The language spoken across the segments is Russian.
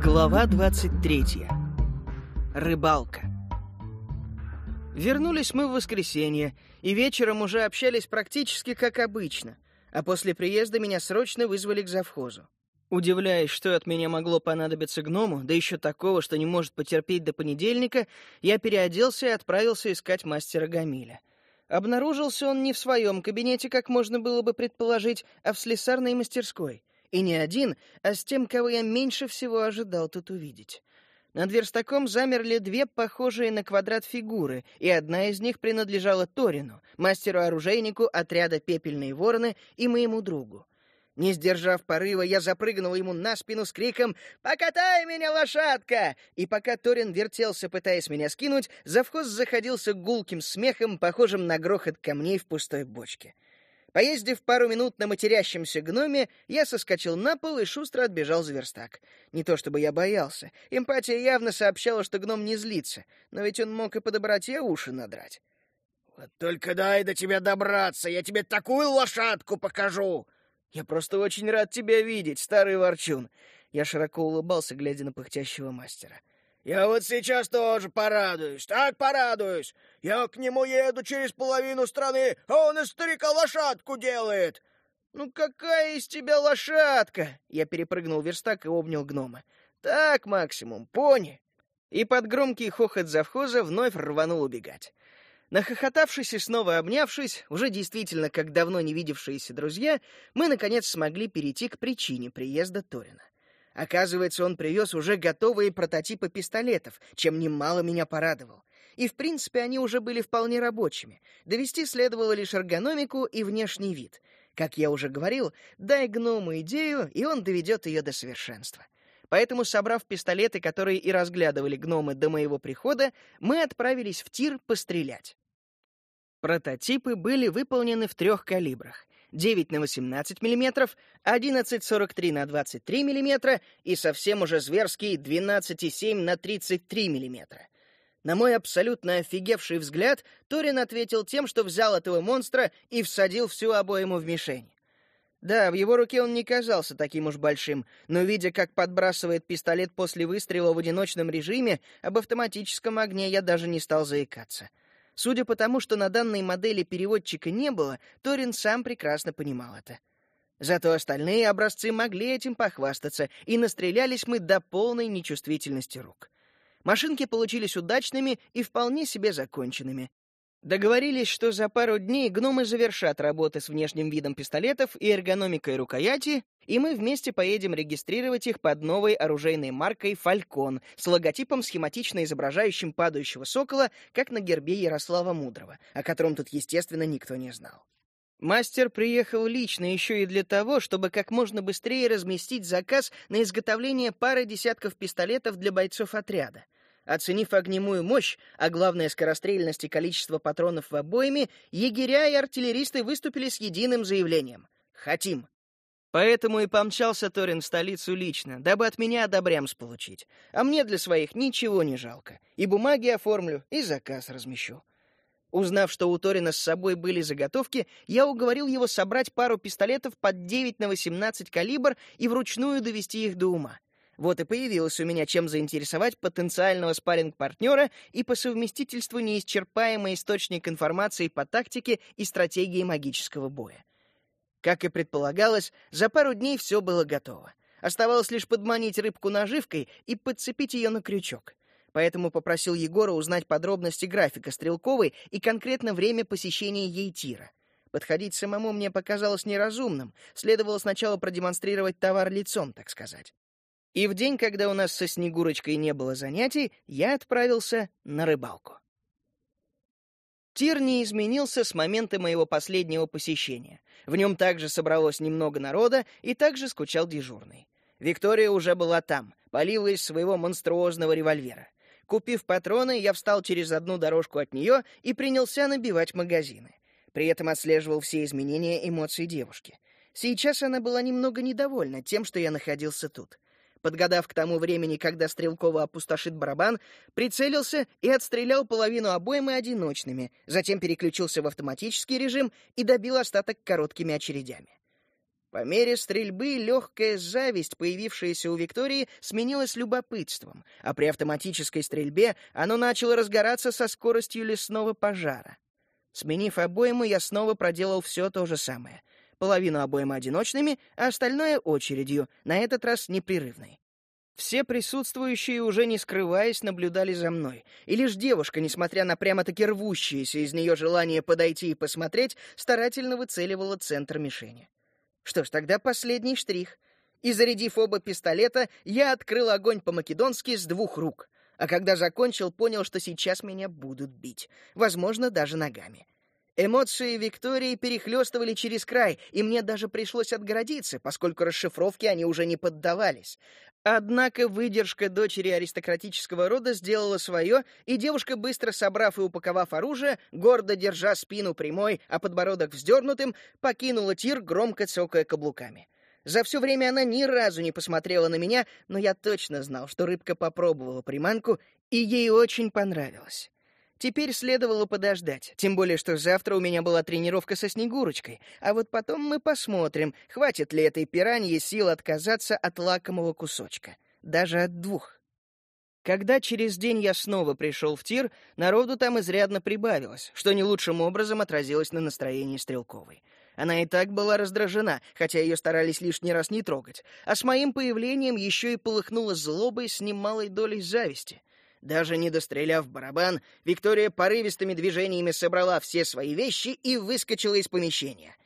Глава 23. Рыбалка. Вернулись мы в воскресенье, и вечером уже общались практически как обычно, а после приезда меня срочно вызвали к завхозу. Удивляясь, что от меня могло понадобиться гному, да еще такого, что не может потерпеть до понедельника, я переоделся и отправился искать мастера Гамиля. Обнаружился он не в своем кабинете, как можно было бы предположить, а в слесарной мастерской. И не один, а с тем, кого я меньше всего ожидал тут увидеть. Над верстаком замерли две похожие на квадрат фигуры, и одна из них принадлежала Торину, мастеру-оружейнику отряда «Пепельные вороны» и моему другу. Не сдержав порыва, я запрыгнул ему на спину с криком «Покатай меня, лошадка!» И пока Торин вертелся, пытаясь меня скинуть, завхоз заходился гулким смехом, похожим на грохот камней в пустой бочке. Поездив пару минут на матерящемся гноме, я соскочил на пол и шустро отбежал за верстак. Не то чтобы я боялся. Эмпатия явно сообщала, что гном не злится, но ведь он мог и по доброте уши надрать. «Вот только дай до тебя добраться, я тебе такую лошадку покажу!» «Я просто очень рад тебя видеть, старый ворчун!» Я широко улыбался, глядя на пыхтящего мастера. Я вот сейчас тоже порадуюсь, так порадуюсь. Я к нему еду через половину страны, а он из старика лошадку делает. Ну какая из тебя лошадка? Я перепрыгнул верстак и обнял гнома. Так, максимум, пони. И под громкий хохот завхоза вновь рванул убегать. Нахохотавшись и снова обнявшись, уже действительно как давно не видевшиеся друзья, мы, наконец, смогли перейти к причине приезда Торина. Оказывается, он привез уже готовые прототипы пистолетов, чем немало меня порадовал. И, в принципе, они уже были вполне рабочими. Довести следовало лишь эргономику и внешний вид. Как я уже говорил, дай гному идею, и он доведет ее до совершенства. Поэтому, собрав пистолеты, которые и разглядывали гномы до моего прихода, мы отправились в тир пострелять. Прототипы были выполнены в трех калибрах. 9 на 18 мм, 11,43 на 23 мм и совсем уже зверский 12,7 на 33 мм. На мой абсолютно офигевший взгляд, Торин ответил тем, что взял этого монстра и всадил всю обойму в мишень. Да, в его руке он не казался таким уж большим, но видя, как подбрасывает пистолет после выстрела в одиночном режиме, об автоматическом огне я даже не стал заикаться. Судя по тому, что на данной модели переводчика не было, Торин сам прекрасно понимал это. Зато остальные образцы могли этим похвастаться, и настрелялись мы до полной нечувствительности рук. Машинки получились удачными и вполне себе законченными. Договорились, что за пару дней гномы завершат работы с внешним видом пистолетов и эргономикой рукояти, и мы вместе поедем регистрировать их под новой оружейной маркой «Фалькон» с логотипом, схематично изображающим падающего сокола, как на гербе Ярослава Мудрого, о котором тут, естественно, никто не знал. Мастер приехал лично еще и для того, чтобы как можно быстрее разместить заказ на изготовление пары десятков пистолетов для бойцов отряда — Оценив огнемую мощь, а главное скорострельность и количество патронов в обойме, егеря и артиллеристы выступили с единым заявлением «Хотим!». Поэтому и помчался Торин в столицу лично, дабы от меня одобрямс получить. А мне для своих ничего не жалко. И бумаги оформлю, и заказ размещу. Узнав, что у Торина с собой были заготовки, я уговорил его собрать пару пистолетов под 9 на 18 калибр и вручную довести их до ума. Вот и появилось у меня чем заинтересовать потенциального спарринг-партнера и по совместительству неисчерпаемый источник информации по тактике и стратегии магического боя. Как и предполагалось, за пару дней все было готово. Оставалось лишь подманить рыбку наживкой и подцепить ее на крючок. Поэтому попросил Егора узнать подробности графика Стрелковой и конкретно время посещения ей тира. Подходить самому мне показалось неразумным, следовало сначала продемонстрировать товар лицом, так сказать. И в день, когда у нас со Снегурочкой не было занятий, я отправился на рыбалку. Тир не изменился с момента моего последнего посещения. В нем также собралось немного народа, и также скучал дежурный. Виктория уже была там, полила из своего монструозного револьвера. Купив патроны, я встал через одну дорожку от нее и принялся набивать магазины. При этом отслеживал все изменения эмоций девушки. Сейчас она была немного недовольна тем, что я находился тут подгадав к тому времени, когда Стрелкова опустошит барабан, прицелился и отстрелял половину обоймы одиночными, затем переключился в автоматический режим и добил остаток короткими очередями. По мере стрельбы легкая зависть, появившаяся у Виктории, сменилась любопытством, а при автоматической стрельбе оно начало разгораться со скоростью лесного пожара. Сменив обойму, я снова проделал все то же самое. Половину обоймы одиночными, а остальное — очередью, на этот раз непрерывной. Все присутствующие, уже не скрываясь, наблюдали за мной, и лишь девушка, несмотря на прямо-таки рвущееся из нее желание подойти и посмотреть, старательно выцеливала центр мишени. Что ж, тогда последний штрих. И, зарядив оба пистолета, я открыл огонь по-македонски с двух рук. А когда закончил, понял, что сейчас меня будут бить. Возможно, даже ногами. Эмоции Виктории перехлестывали через край, и мне даже пришлось отгородиться, поскольку расшифровке они уже не поддавались. Однако выдержка дочери аристократического рода сделала свое, и девушка, быстро собрав и упаковав оружие, гордо держа спину прямой, а подбородок вздернутым, покинула тир, громко цокая каблуками. За все время она ни разу не посмотрела на меня, но я точно знал, что рыбка попробовала приманку, и ей очень понравилось. Теперь следовало подождать, тем более, что завтра у меня была тренировка со Снегурочкой, а вот потом мы посмотрим, хватит ли этой пиранье сил отказаться от лакомого кусочка, даже от двух. Когда через день я снова пришел в тир, народу там изрядно прибавилось, что не лучшим образом отразилось на настроении Стрелковой. Она и так была раздражена, хотя ее старались лишний раз не трогать, а с моим появлением еще и полыхнула злобой с немалой долей зависти. Даже не достреляв барабан, Виктория порывистыми движениями собрала все свои вещи и выскочила из помещения.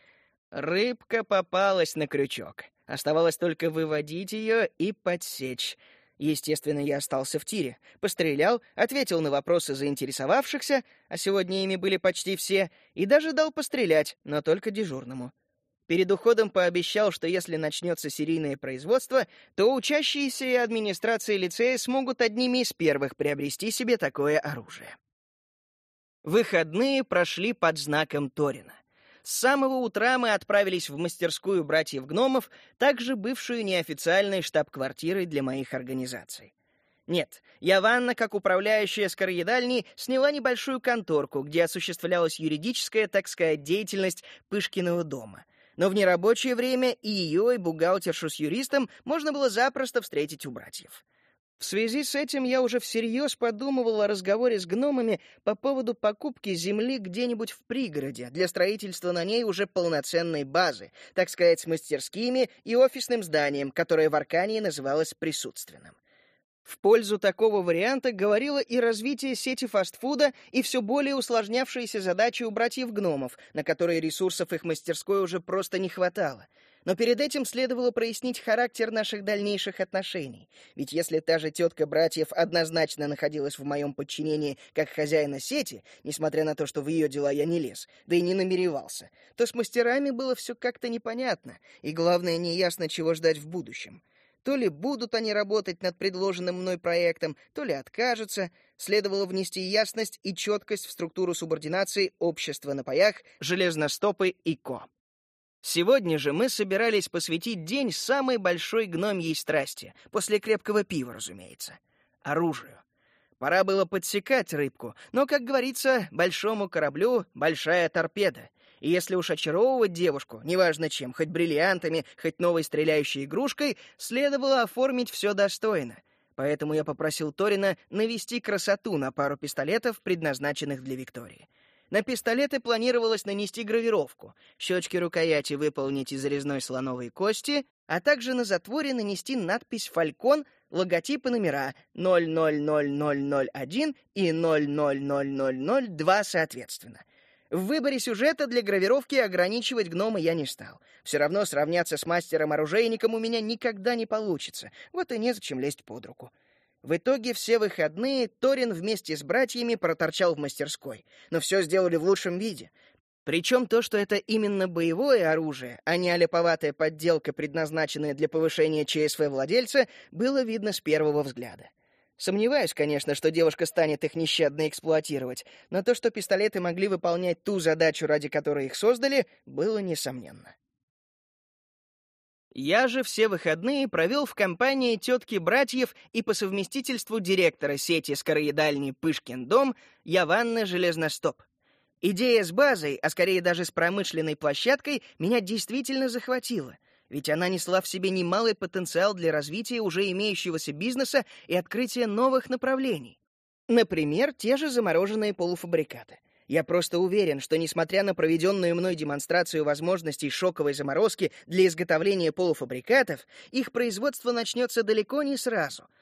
Рыбка попалась на крючок. Оставалось только выводить ее и подсечь. Естественно, я остался в тире. Пострелял, ответил на вопросы заинтересовавшихся, а сегодня ими были почти все, и даже дал пострелять, но только дежурному. Перед уходом пообещал, что если начнется серийное производство, то учащиеся и администрация лицея смогут одними из первых приобрести себе такое оружие. Выходные прошли под знаком Торина. С самого утра мы отправились в мастерскую братьев-гномов, также бывшую неофициальной штаб-квартирой для моих организаций. Нет, я Ванна, как управляющая скороедальней, сняла небольшую конторку, где осуществлялась юридическая, так сказать, деятельность Пышкиного дома — но в нерабочее время и ее, и бухгалтершу с юристом можно было запросто встретить у братьев. В связи с этим я уже всерьез подумывал о разговоре с гномами по поводу покупки земли где-нибудь в пригороде для строительства на ней уже полноценной базы, так сказать, с мастерскими и офисным зданием, которое в Аркании называлось присутственным. В пользу такого варианта говорило и развитие сети фастфуда, и все более усложнявшиеся задачи у братьев-гномов, на которые ресурсов их мастерской уже просто не хватало. Но перед этим следовало прояснить характер наших дальнейших отношений. Ведь если та же тетка братьев однозначно находилась в моем подчинении как хозяина сети, несмотря на то, что в ее дела я не лез, да и не намеревался, то с мастерами было все как-то непонятно, и, главное, неясно, чего ждать в будущем. То ли будут они работать над предложенным мной проектом, то ли откажутся. Следовало внести ясность и четкость в структуру субординации общества на паях, железностопы и ко. Сегодня же мы собирались посвятить день самой большой гномьей страсти, после крепкого пива, разумеется, оружию. Пора было подсекать рыбку, но, как говорится, большому кораблю большая торпеда — и если уж очаровывать девушку, неважно чем, хоть бриллиантами, хоть новой стреляющей игрушкой, следовало оформить все достойно. Поэтому я попросил Торина навести красоту на пару пистолетов, предназначенных для Виктории. На пистолеты планировалось нанести гравировку, щечки рукояти выполнить из резной слоновой кости, а также на затворе нанести надпись «Фалькон», логотипы номера 000001 и 000002 соответственно. В выборе сюжета для гравировки ограничивать гнома я не стал. Все равно сравняться с мастером-оружейником у меня никогда не получится, вот и незачем лезть под руку. В итоге все выходные Торин вместе с братьями проторчал в мастерской, но все сделали в лучшем виде. Причем то, что это именно боевое оружие, а не аляповатая подделка, предназначенная для повышения ЧСВ владельца, было видно с первого взгляда. Сомневаюсь, конечно, что девушка станет их нещадно эксплуатировать, но то, что пистолеты могли выполнять ту задачу, ради которой их создали, было несомненно. Я же все выходные провел в компании тетки братьев и по совместительству директора сети скороедальни «Пышкин дом» Яванны Железностоп. Идея с базой, а скорее даже с промышленной площадкой, меня действительно захватила — ведь она несла в себе немалый потенциал для развития уже имеющегося бизнеса и открытия новых направлений. Например, те же замороженные полуфабрикаты. Я просто уверен, что несмотря на проведенную мной демонстрацию возможностей шоковой заморозки для изготовления полуфабрикатов, их производство начнется далеко не сразу —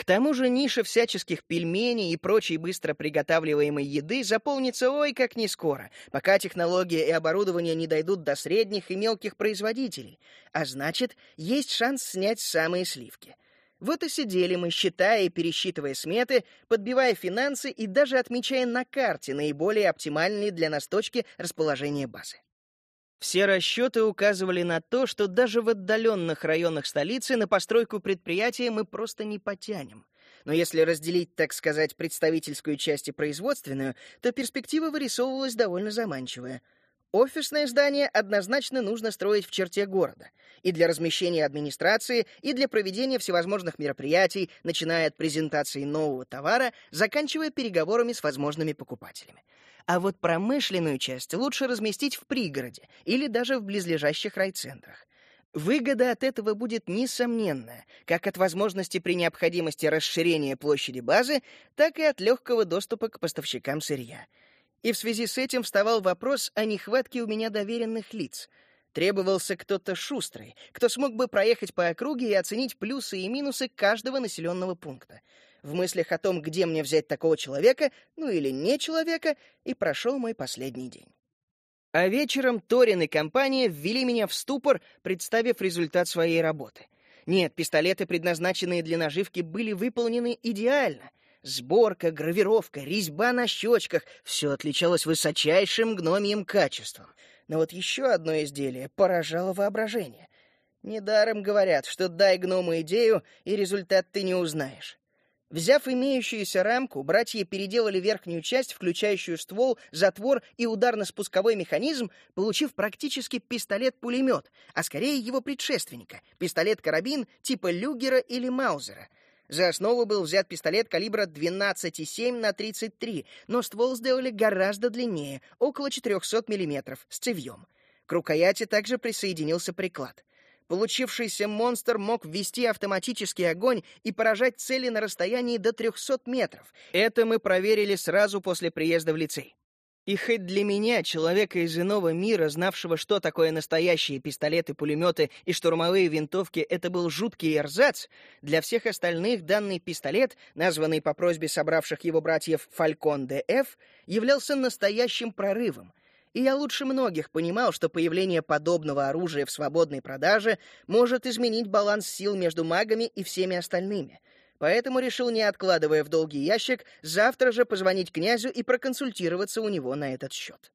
к тому же ниша всяческих пельменей и прочей быстро приготавливаемой еды заполнится ой как не скоро, пока технология и оборудование не дойдут до средних и мелких производителей, а значит, есть шанс снять самые сливки. Вот и сидели мы, считая и пересчитывая сметы, подбивая финансы и даже отмечая на карте наиболее оптимальные для нас точки расположения базы. Все расчеты указывали на то, что даже в отдаленных районах столицы на постройку предприятия мы просто не потянем. Но если разделить, так сказать, представительскую часть и производственную, то перспектива вырисовывалась довольно заманчивая. Офисное здание однозначно нужно строить в черте города. И для размещения администрации, и для проведения всевозможных мероприятий, начиная от презентации нового товара, заканчивая переговорами с возможными покупателями а вот промышленную часть лучше разместить в пригороде или даже в близлежащих райцентрах. Выгода от этого будет несомненная, как от возможности при необходимости расширения площади базы, так и от легкого доступа к поставщикам сырья. И в связи с этим вставал вопрос о нехватке у меня доверенных лиц. Требовался кто-то шустрый, кто смог бы проехать по округе и оценить плюсы и минусы каждого населенного пункта — в мыслях о том, где мне взять такого человека, ну или не человека, и прошел мой последний день. А вечером Торин и компания ввели меня в ступор, представив результат своей работы. Нет, пистолеты, предназначенные для наживки, были выполнены идеально. Сборка, гравировка, резьба на щечках — все отличалось высочайшим гномием качеством. Но вот еще одно изделие поражало воображение. Недаром говорят, что дай гному идею, и результат ты не узнаешь. Взяв имеющуюся рамку, братья переделали верхнюю часть, включающую ствол, затвор и ударно-спусковой механизм, получив практически пистолет-пулемет, а скорее его предшественника — пистолет-карабин типа Люгера или Маузера. За основу был взят пистолет калибра 12,7 на 33, но ствол сделали гораздо длиннее, около 400 мм, с цевьем. К рукояти также присоединился приклад. Получившийся монстр мог ввести автоматический огонь и поражать цели на расстоянии до 300 метров. Это мы проверили сразу после приезда в лицей. И хоть для меня, человека из иного мира, знавшего, что такое настоящие пистолеты, пулеметы и штурмовые винтовки, это был жуткий эрзац, для всех остальных данный пистолет, названный по просьбе собравших его братьев «Фалькон ДФ», являлся настоящим прорывом, и я лучше многих понимал, что появление подобного оружия в свободной продаже может изменить баланс сил между магами и всеми остальными. Поэтому решил, не откладывая в долгий ящик, завтра же позвонить князю и проконсультироваться у него на этот счет.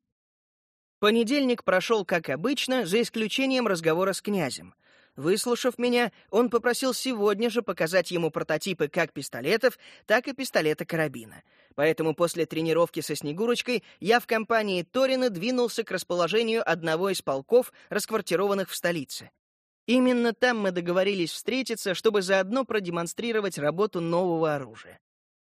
Понедельник прошел как обычно, за исключением разговора с князем. Выслушав меня, он попросил сегодня же показать ему прототипы как пистолетов, так и пистолета-карабина — Поэтому после тренировки со Снегурочкой я в компании Торина двинулся к расположению одного из полков, расквартированных в столице. Именно там мы договорились встретиться, чтобы заодно продемонстрировать работу нового оружия.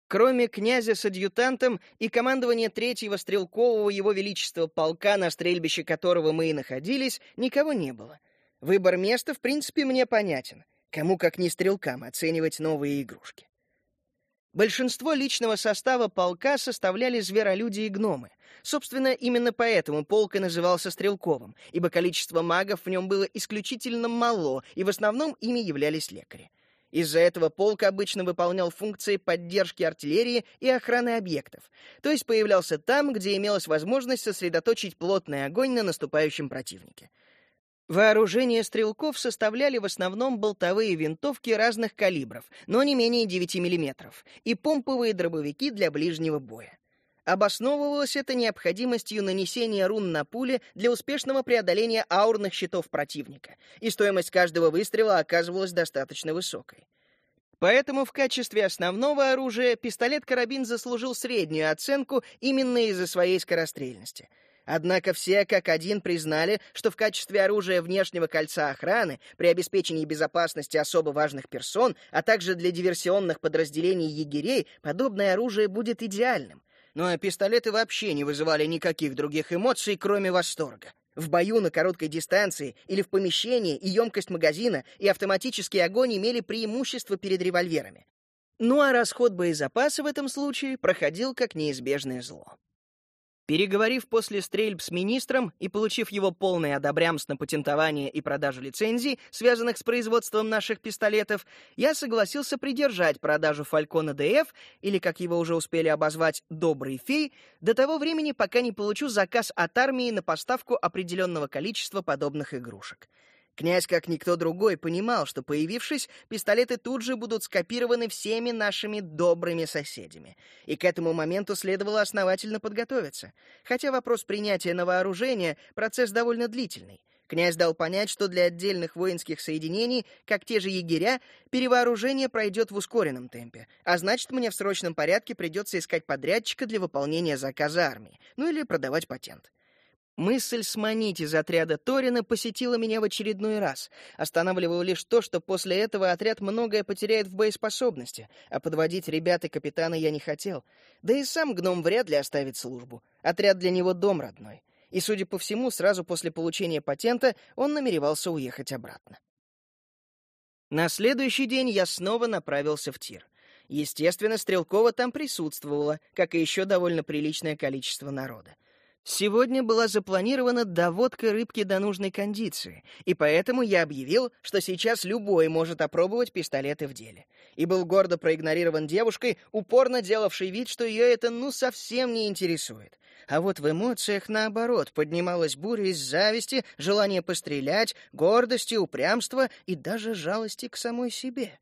Кроме князя с адъютантом и командования третьего стрелкового его величества полка, на стрельбище которого мы и находились, никого не было. Выбор места, в принципе, мне понятен. Кому, как не стрелкам, оценивать новые игрушки. Большинство личного состава полка составляли зверолюди и гномы. Собственно, именно поэтому полк и назывался Стрелковым, ибо количество магов в нем было исключительно мало, и в основном ими являлись лекари. Из-за этого полк обычно выполнял функции поддержки артиллерии и охраны объектов, то есть появлялся там, где имелась возможность сосредоточить плотный огонь на наступающем противнике. Вооружение стрелков составляли в основном болтовые винтовки разных калибров, но не менее 9 мм, и помповые дробовики для ближнего боя. Обосновывалось это необходимостью нанесения рун на пули для успешного преодоления аурных щитов противника, и стоимость каждого выстрела оказывалась достаточно высокой. Поэтому в качестве основного оружия пистолет-карабин заслужил среднюю оценку именно из-за своей скорострельности — Однако все как один признали, что в качестве оружия внешнего кольца охраны, при обеспечении безопасности особо важных персон, а также для диверсионных подразделений егерей, подобное оружие будет идеальным. Ну а пистолеты вообще не вызывали никаких других эмоций, кроме восторга. В бою на короткой дистанции или в помещении и емкость магазина, и автоматический огонь имели преимущество перед револьверами. Ну а расход боезапаса в этом случае проходил как неизбежное зло. Переговорив после стрельб с министром и получив его полный одобрямс на патентование и продажу лицензий, связанных с производством наших пистолетов, я согласился придержать продажу Фалькона ДФ, или, как его уже успели обозвать, «Добрый фей», до того времени, пока не получу заказ от армии на поставку определенного количества подобных игрушек. Князь, как никто другой, понимал, что, появившись, пистолеты тут же будут скопированы всеми нашими добрыми соседями. И к этому моменту следовало основательно подготовиться. Хотя вопрос принятия на вооружение — процесс довольно длительный. Князь дал понять, что для отдельных воинских соединений, как те же егеря, перевооружение пройдет в ускоренном темпе, а значит, мне в срочном порядке придется искать подрядчика для выполнения заказа армии, ну или продавать патент. Мысль сманить из отряда Торина посетила меня в очередной раз. Останавливало лишь то, что после этого отряд многое потеряет в боеспособности, а подводить ребят и капитана я не хотел. Да и сам гном вряд ли оставит службу. Отряд для него дом родной. И, судя по всему, сразу после получения патента он намеревался уехать обратно. На следующий день я снова направился в тир. Естественно, Стрелкова там присутствовала, как и еще довольно приличное количество народа. Сегодня была запланирована доводка рыбки до нужной кондиции, и поэтому я объявил, что сейчас любой может опробовать пистолеты в деле. И был гордо проигнорирован девушкой, упорно делавшей вид, что ее это ну совсем не интересует. А вот в эмоциях, наоборот, поднималась буря из зависти, желания пострелять, гордости, упрямства и даже жалости к самой себе.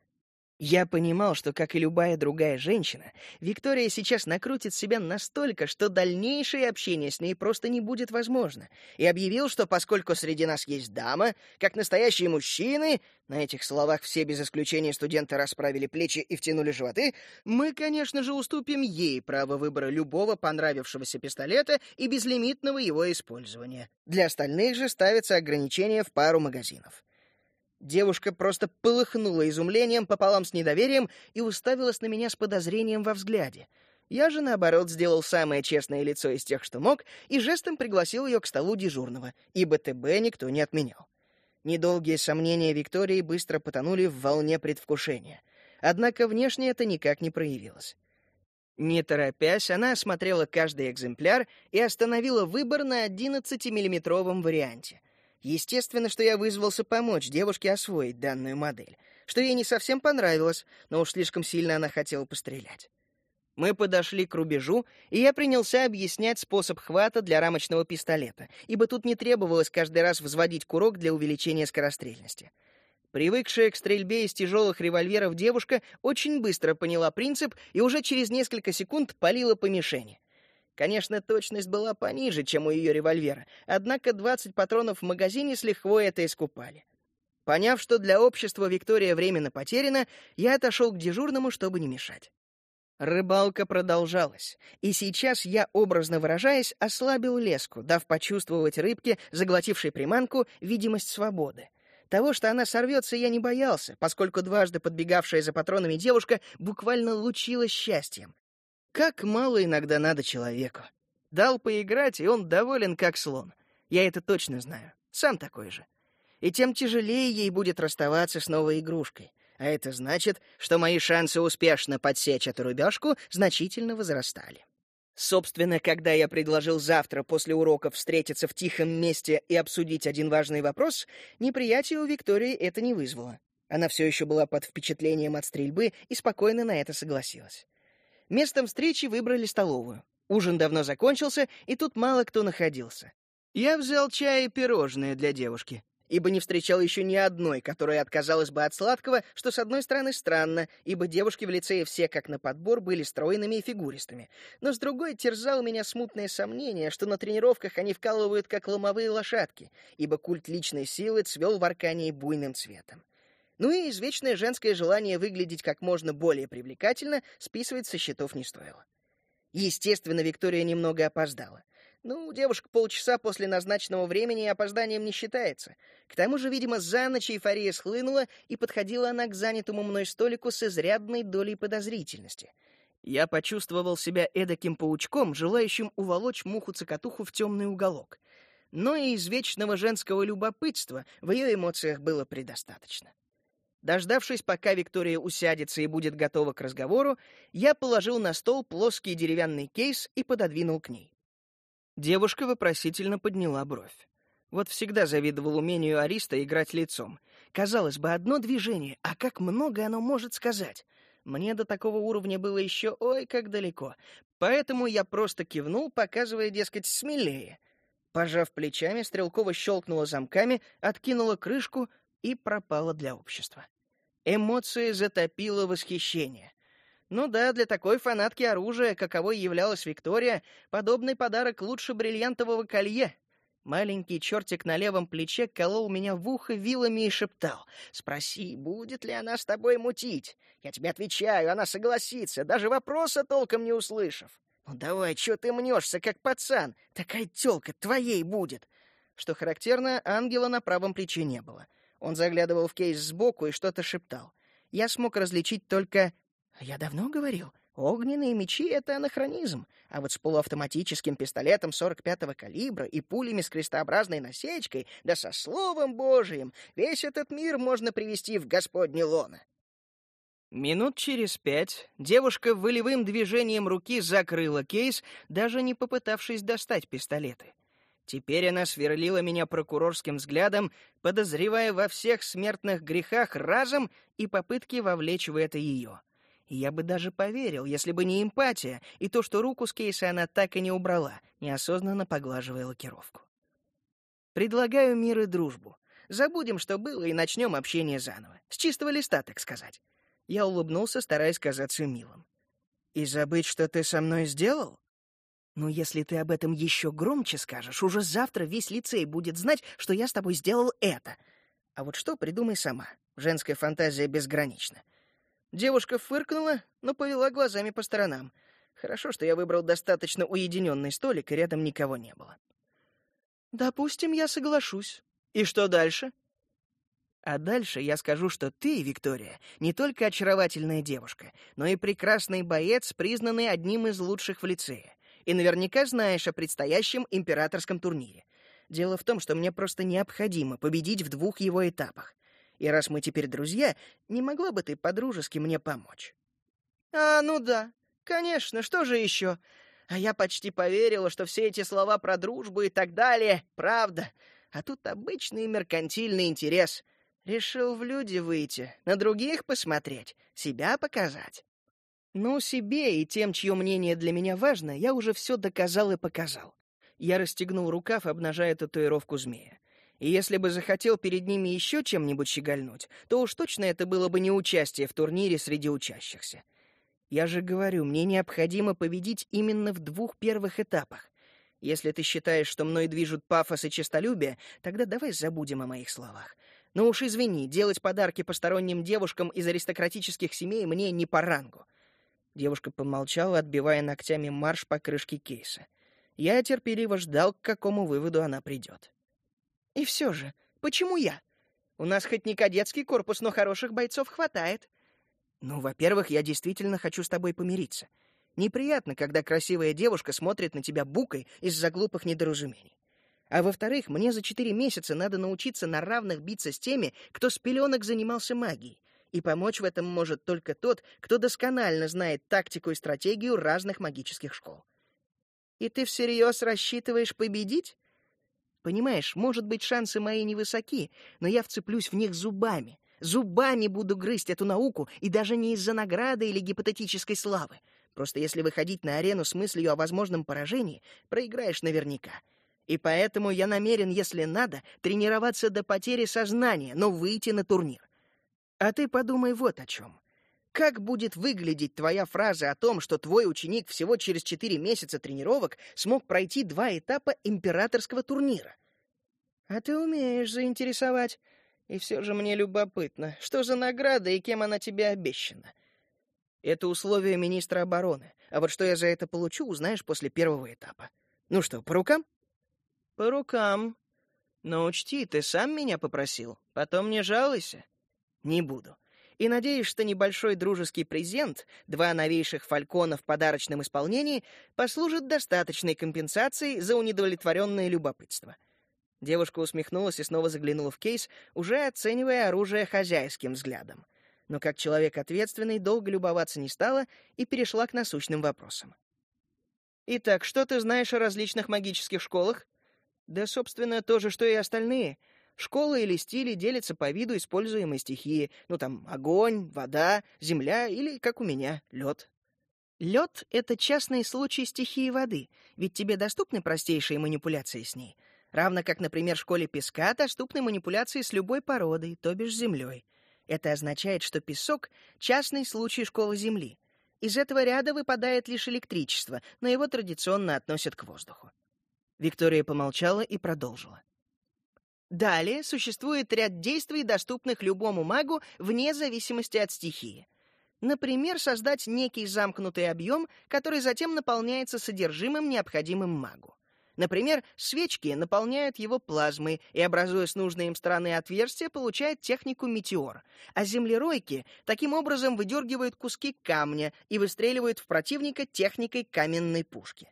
Я понимал, что, как и любая другая женщина, Виктория сейчас накрутит себя настолько, что дальнейшее общение с ней просто не будет возможно, и объявил, что поскольку среди нас есть дама, как настоящие мужчины, на этих словах все без исключения студенты расправили плечи и втянули животы, мы, конечно же, уступим ей право выбора любого понравившегося пистолета и безлимитного его использования. Для остальных же ставится ограничение в пару магазинов. Девушка просто полыхнула изумлением пополам с недоверием и уставилась на меня с подозрением во взгляде. Я же, наоборот, сделал самое честное лицо из тех, что мог, и жестом пригласил ее к столу дежурного, ибо ТБ никто не отменял. Недолгие сомнения Виктории быстро потонули в волне предвкушения. Однако внешне это никак не проявилось. Не торопясь, она осмотрела каждый экземпляр и остановила выбор на 11-миллиметровом варианте. Естественно, что я вызвался помочь девушке освоить данную модель, что ей не совсем понравилось, но уж слишком сильно она хотела пострелять. Мы подошли к рубежу, и я принялся объяснять способ хвата для рамочного пистолета, ибо тут не требовалось каждый раз взводить курок для увеличения скорострельности. Привыкшая к стрельбе из тяжелых револьверов девушка очень быстро поняла принцип и уже через несколько секунд палила по мишени. Конечно, точность была пониже, чем у ее револьвера, однако 20 патронов в магазине с лихвой это искупали. Поняв, что для общества Виктория временно потеряна, я отошел к дежурному, чтобы не мешать. Рыбалка продолжалась, и сейчас я, образно выражаясь, ослабил леску, дав почувствовать рыбке, заглотившей приманку, видимость свободы. Того, что она сорвется, я не боялся, поскольку дважды подбегавшая за патронами девушка буквально лучилась счастьем. Как мало иногда надо человеку. Дал поиграть, и он доволен, как слон. Я это точно знаю. Сам такой же. И тем тяжелее ей будет расставаться с новой игрушкой. А это значит, что мои шансы успешно подсечь эту рубежку значительно возрастали. Собственно, когда я предложил завтра после уроков встретиться в тихом месте и обсудить один важный вопрос, неприятие у Виктории это не вызвало. Она все еще была под впечатлением от стрельбы и спокойно на это согласилась. Местом встречи выбрали столовую. Ужин давно закончился, и тут мало кто находился. Я взял чай и пирожные для девушки, ибо не встречал еще ни одной, которая отказалась бы от сладкого, что, с одной стороны, странно, ибо девушки в лицее все, как на подбор, были стройными и фигуристыми, но с другой терзал меня смутное сомнение, что на тренировках они вкалывают, как ломовые лошадки, ибо культ личной силы цвел в Аркании буйным цветом. Ну и извечное женское желание выглядеть как можно более привлекательно списывать со счетов не стоило. Естественно, Виктория немного опоздала. Ну, девушка полчаса после назначенного времени опозданием не считается. К тому же, видимо, за ночь эйфория схлынула, и подходила она к занятому мной столику с изрядной долей подозрительности. Я почувствовал себя эдаким паучком, желающим уволочь муху-цокотуху в темный уголок. но и из вечного женского любопытства в ее эмоциях было предостаточно. Дождавшись, пока Виктория усядется и будет готова к разговору, я положил на стол плоский деревянный кейс и пододвинул к ней. Девушка вопросительно подняла бровь. Вот всегда завидовал умению Ариста играть лицом. Казалось бы, одно движение, а как много оно может сказать. Мне до такого уровня было еще ой как далеко. Поэтому я просто кивнул, показывая, дескать, смелее. Пожав плечами, Стрелкова щелкнула замками, откинула крышку и пропала для общества. Эмоции затопило восхищение. Ну да, для такой фанатки оружия, каковой являлась Виктория, подобный подарок лучше бриллиантового колье. Маленький чертик на левом плече колол меня в ухо вилами и шептал. «Спроси, будет ли она с тобой мутить? Я тебе отвечаю, она согласится, даже вопроса толком не услышав. Ну давай, что ты мнешься, как пацан? Такая тёлка твоей будет!» Что характерно, ангела на правом плече не было. Он заглядывал в кейс сбоку и что-то шептал. Я смог различить только я давно говорил, огненные мечи — это анахронизм, а вот с полуавтоматическим пистолетом 45-го калибра и пулями с крестообразной насечкой, да со словом Божиим, весь этот мир можно привести в Господне лоно. Минут через пять девушка волевым движением руки закрыла кейс, даже не попытавшись достать пистолеты. Теперь она сверлила меня прокурорским взглядом, подозревая во всех смертных грехах разом и попытки вовлечь в это ее. Я бы даже поверил, если бы не эмпатия и то, что руку с кейса она так и не убрала, неосознанно поглаживая лакировку. Предлагаю мир и дружбу. Забудем, что было, и начнем общение заново. С чистого листа, так сказать. Я улыбнулся, стараясь казаться милым. «И забыть, что ты со мной сделал?» «Ну, если ты об этом еще громче скажешь, уже завтра весь лицей будет знать, что я с тобой сделал это. А вот что, придумай сама. Женская фантазия безгранична. Девушка фыркнула, но повела глазами по сторонам. Хорошо, что я выбрал достаточно уединенный столик, и рядом никого не было. «Допустим, я соглашусь. И что дальше?» А дальше я скажу, что ты, Виктория, не только очаровательная девушка, но и прекрасный боец, признанный одним из лучших в лицее. И наверняка знаешь о предстоящем императорском турнире. Дело в том, что мне просто необходимо победить в двух его этапах. И раз мы теперь друзья, не могла бы ты по-дружески мне помочь?» «А, ну да. Конечно, что же еще? А я почти поверила, что все эти слова про дружбу и так далее — правда. А тут обычный меркантильный интерес. Решил в люди выйти, на других посмотреть, себя показать. Ну, себе и тем, чье мнение для меня важно, я уже все доказал и показал. Я расстегнул рукав, обнажая татуировку змея. И если бы захотел перед ними еще чем-нибудь щегольнуть, то уж точно это было бы не участие в турнире среди учащихся. Я же говорю, мне необходимо победить именно в двух первых этапах. Если ты считаешь, что мной движут пафос и честолюбие, тогда давай забудем о моих словах. Но уж извини, делать подарки посторонним девушкам из аристократических семей мне не по рангу. Девушка помолчала, отбивая ногтями марш по крышке кейса. Я терпеливо ждал, к какому выводу она придет. И все же, почему я? У нас хоть не кадетский корпус, но хороших бойцов хватает. Ну, во-первых, я действительно хочу с тобой помириться. Неприятно, когда красивая девушка смотрит на тебя букой из-за глупых недоразумений. А во-вторых, мне за четыре месяца надо научиться на равных биться с теми, кто с пеленок занимался магией. И помочь в этом может только тот, кто досконально знает тактику и стратегию разных магических школ. И ты всерьез рассчитываешь победить? Понимаешь, может быть, шансы мои невысоки, но я вцеплюсь в них зубами. Зубами буду грызть эту науку, и даже не из-за награды или гипотетической славы. Просто если выходить на арену с мыслью о возможном поражении, проиграешь наверняка. И поэтому я намерен, если надо, тренироваться до потери сознания, но выйти на турнир. А ты подумай вот о чем. Как будет выглядеть твоя фраза о том, что твой ученик всего через четыре месяца тренировок смог пройти два этапа императорского турнира? А ты умеешь заинтересовать. И все же мне любопытно, что за награда и кем она тебе обещана? Это условие министра обороны. А вот что я за это получу, узнаешь после первого этапа. Ну что, по рукам? По рукам. Но учти, ты сам меня попросил. Потом не жалуйся. Не буду и надеюсь, что небольшой дружеский презент, два новейших фалькона в подарочном исполнении, послужит достаточной компенсацией за унедовлетворенное любопытство. Девушка усмехнулась и снова заглянула в кейс, уже оценивая оружие хозяйским взглядом. Но как человек ответственный, долго любоваться не стала и перешла к насущным вопросам. «Итак, что ты знаешь о различных магических школах?» «Да, собственно, то же, что и остальные. Школы или стили делятся по виду используемой стихии. Ну, там, огонь, вода, земля или, как у меня, лед. Лед — это частный случай стихии воды, ведь тебе доступны простейшие манипуляции с ней. Равно как, например, в школе песка доступны манипуляции с любой породой, то бишь землей. Это означает, что песок — частный случай школы Земли. Из этого ряда выпадает лишь электричество, но его традиционно относят к воздуху. Виктория помолчала и продолжила. Далее существует ряд действий, доступных любому магу вне зависимости от стихии. Например, создать некий замкнутый объем, который затем наполняется содержимым, необходимым магу. Например, свечки наполняют его плазмой и, образуя с нужной им стороны отверстия, получают технику метеор, а землеройки таким образом выдергивают куски камня и выстреливают в противника техникой каменной пушки.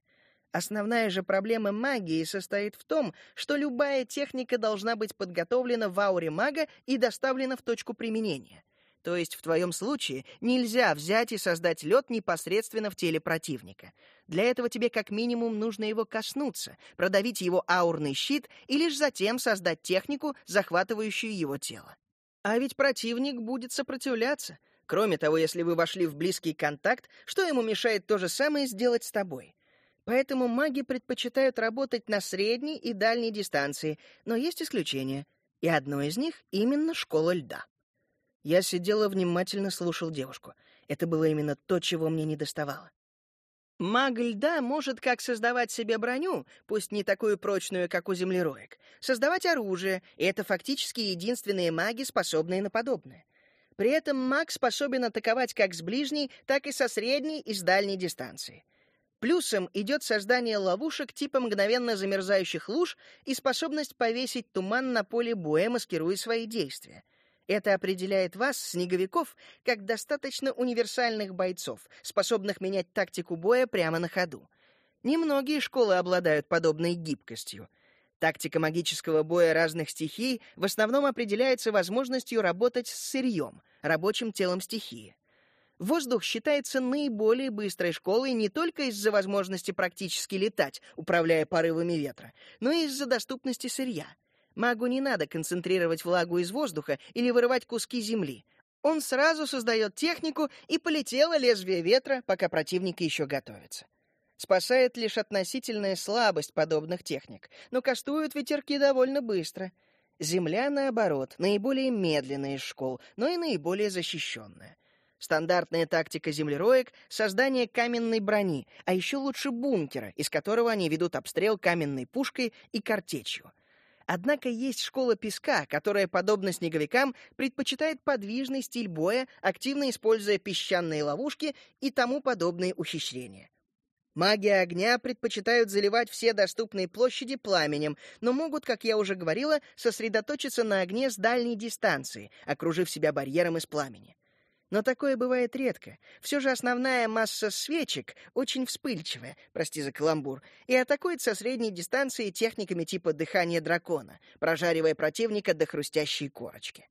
Основная же проблема магии состоит в том, что любая техника должна быть подготовлена в ауре мага и доставлена в точку применения. То есть в твоем случае нельзя взять и создать лед непосредственно в теле противника. Для этого тебе как минимум нужно его коснуться, продавить его аурный щит и лишь затем создать технику, захватывающую его тело. А ведь противник будет сопротивляться. Кроме того, если вы вошли в близкий контакт, что ему мешает то же самое сделать с тобой? Поэтому маги предпочитают работать на средней и дальней дистанции, но есть исключения, и одно из них — именно школа льда. Я сидел и внимательно слушал девушку. Это было именно то, чего мне не доставало. Маг льда может как создавать себе броню, пусть не такую прочную, как у землероек, создавать оружие, и это фактически единственные маги, способные на подобное. При этом маг способен атаковать как с ближней, так и со средней и с дальней дистанции. Плюсом идет создание ловушек типа мгновенно замерзающих луж и способность повесить туман на поле боя, маскируя свои действия. Это определяет вас, снеговиков, как достаточно универсальных бойцов, способных менять тактику боя прямо на ходу. Немногие школы обладают подобной гибкостью. Тактика магического боя разных стихий в основном определяется возможностью работать с сырьем, рабочим телом стихии. Воздух считается наиболее быстрой школой не только из-за возможности практически летать, управляя порывами ветра, но и из-за доступности сырья. Магу не надо концентрировать влагу из воздуха или вырывать куски земли. Он сразу создает технику, и полетело лезвие ветра, пока противник еще готовится. Спасает лишь относительная слабость подобных техник, но кастуют ветерки довольно быстро. Земля, наоборот, наиболее медленная из школ, но и наиболее защищенная. Стандартная тактика землероек — создание каменной брони, а еще лучше бункера, из которого они ведут обстрел каменной пушкой и картечью. Однако есть школа песка, которая, подобно снеговикам, предпочитает подвижный стиль боя, активно используя песчаные ловушки и тому подобные ухищрения. Маги огня предпочитают заливать все доступные площади пламенем, но могут, как я уже говорила, сосредоточиться на огне с дальней дистанции, окружив себя барьером из пламени. Но такое бывает редко. Все же основная масса свечек очень вспыльчивая, прости за каламбур, и атакует со средней дистанции техниками типа дыхания дракона, прожаривая противника до хрустящей корочки.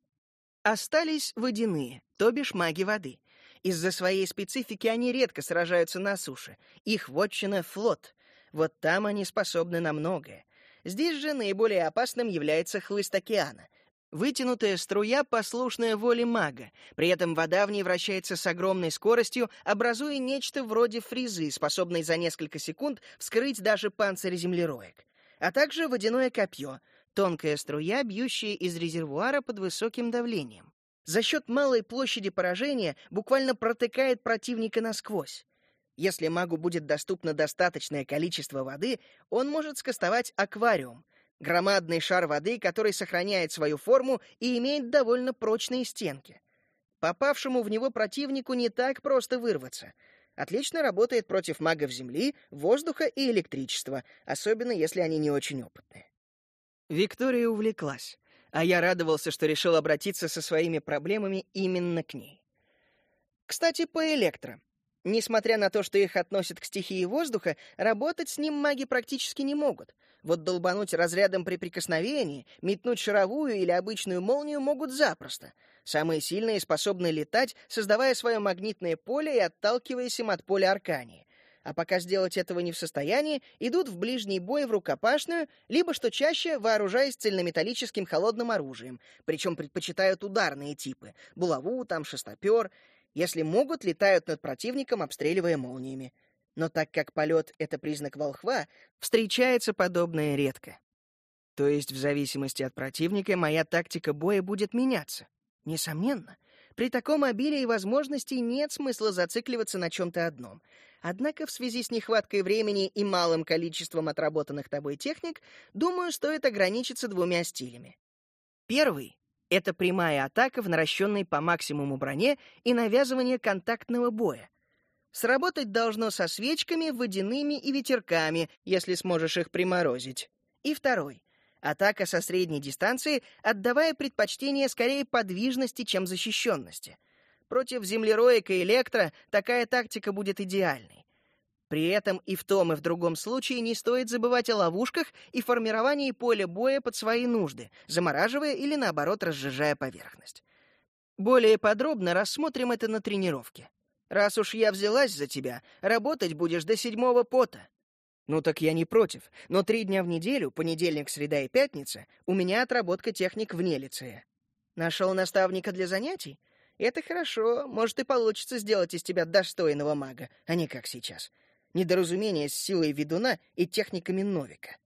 Остались водяные, то бишь маги воды. Из-за своей специфики они редко сражаются на суше. Их вотчина — флот. Вот там они способны на многое. Здесь же наиболее опасным является хлыст океана — Вытянутая струя, послушная воле мага. При этом вода в ней вращается с огромной скоростью, образуя нечто вроде фрезы, способной за несколько секунд вскрыть даже панцирь землероек. А также водяное копье — тонкая струя, бьющая из резервуара под высоким давлением. За счет малой площади поражения буквально протыкает противника насквозь. Если магу будет доступно достаточное количество воды, он может скостовать аквариум, Громадный шар воды, который сохраняет свою форму и имеет довольно прочные стенки. Попавшему в него противнику не так просто вырваться. Отлично работает против магов земли, воздуха и электричества, особенно если они не очень опытные. Виктория увлеклась, а я радовался, что решил обратиться со своими проблемами именно к ней. Кстати, по электро. Несмотря на то, что их относят к стихии воздуха, работать с ним маги практически не могут. Вот долбануть разрядом при прикосновении, метнуть шаровую или обычную молнию могут запросто. Самые сильные способны летать, создавая свое магнитное поле и отталкиваясь им от поля Аркании. А пока сделать этого не в состоянии, идут в ближний бой в рукопашную, либо, что чаще, вооружаясь цельнометаллическим холодным оружием, причем предпочитают ударные типы — булаву, там, шестопер — если могут, летают над противником, обстреливая молниями. Но так как полет — это признак волхва, встречается подобное редко. То есть в зависимости от противника моя тактика боя будет меняться. Несомненно. При таком обилии возможностей нет смысла зацикливаться на чем-то одном. Однако в связи с нехваткой времени и малым количеством отработанных тобой техник, думаю, стоит ограничиться двумя стилями. Первый это прямая атака в наращенной по максимуму броне и навязывание контактного боя. Сработать должно со свечками, водяными и ветерками, если сможешь их приморозить. И второй. Атака со средней дистанции, отдавая предпочтение скорее подвижности, чем защищенности. Против землероек и электро такая тактика будет идеальной. При этом и в том, и в другом случае не стоит забывать о ловушках и формировании поля боя под свои нужды, замораживая или, наоборот, разжижая поверхность. Более подробно рассмотрим это на тренировке. Раз уж я взялась за тебя, работать будешь до седьмого пота. Ну так я не против, но три дня в неделю, понедельник, среда и пятница, у меня отработка техник вне лицея. Нашел наставника для занятий? Это хорошо, может и получится сделать из тебя достойного мага, а не как сейчас недоразумение с силой ведуна и техниками Новика.